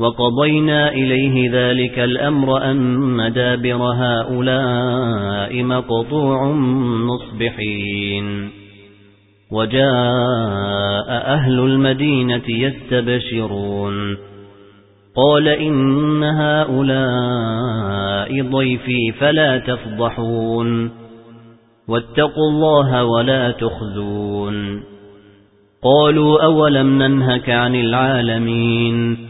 وَقَضَيْنَا إِلَيْهِ ذَلِكَ الْأَمْرَ أَنَّ دَابِرَ هَؤُلَاءِ مَقْطُوعٌ مُصْبِحِينَ. وَجَاءَ أَهْلُ الْمَدِينَةِ يَسْتَبْشِرُونَ. قَالَ إِنَّ هَؤُلَاءِ ضَيْفِي فَلَا تَفْضَحُونِ. وَاتَّقُوا اللَّهَ وَلَا تُخْزُونِ. قَالُوا أَوَلَمْ نَنْهَكَ عَنِ الْعَالَمِينَ؟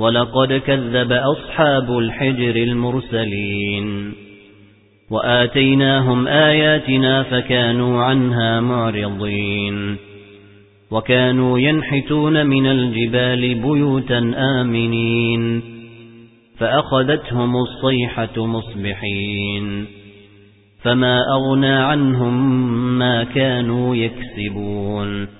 وَلَقَدْ كَذَّبَ أَصْحَابُ الْحِجْرِ الْمُرْسَلِينَ وَآتَيْنَاهُمْ آيَاتِنَا فَكَانُوا عَنْهَا مُعْرِضِينَ وَكَانُوا يَنْحِتُونَ مِنَ الْجِبَالِ بُيُوتًا آمِنِينَ فَأَخَذَتْهُمُ الصَّيْحَةُ مُصْبِحِينَ فما أغنى عنهم ما كانوا يكسبون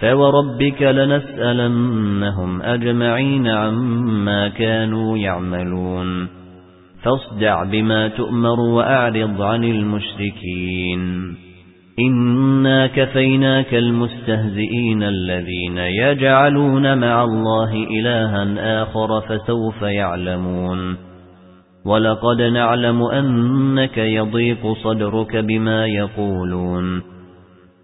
فوربك لنسألنهم أجمعين عما كانوا يعملون فاصدع بما تؤمر وأعرض عن المشركين إنا كفيناك المستهزئين الذين يجعلون مع الله إلها آخر فسوف يعلمون وَلَقَدْ نَعْلَمُ أَنَّكَ يَضِيقُ صَدْرُكَ بِمَا يَقُولُونَ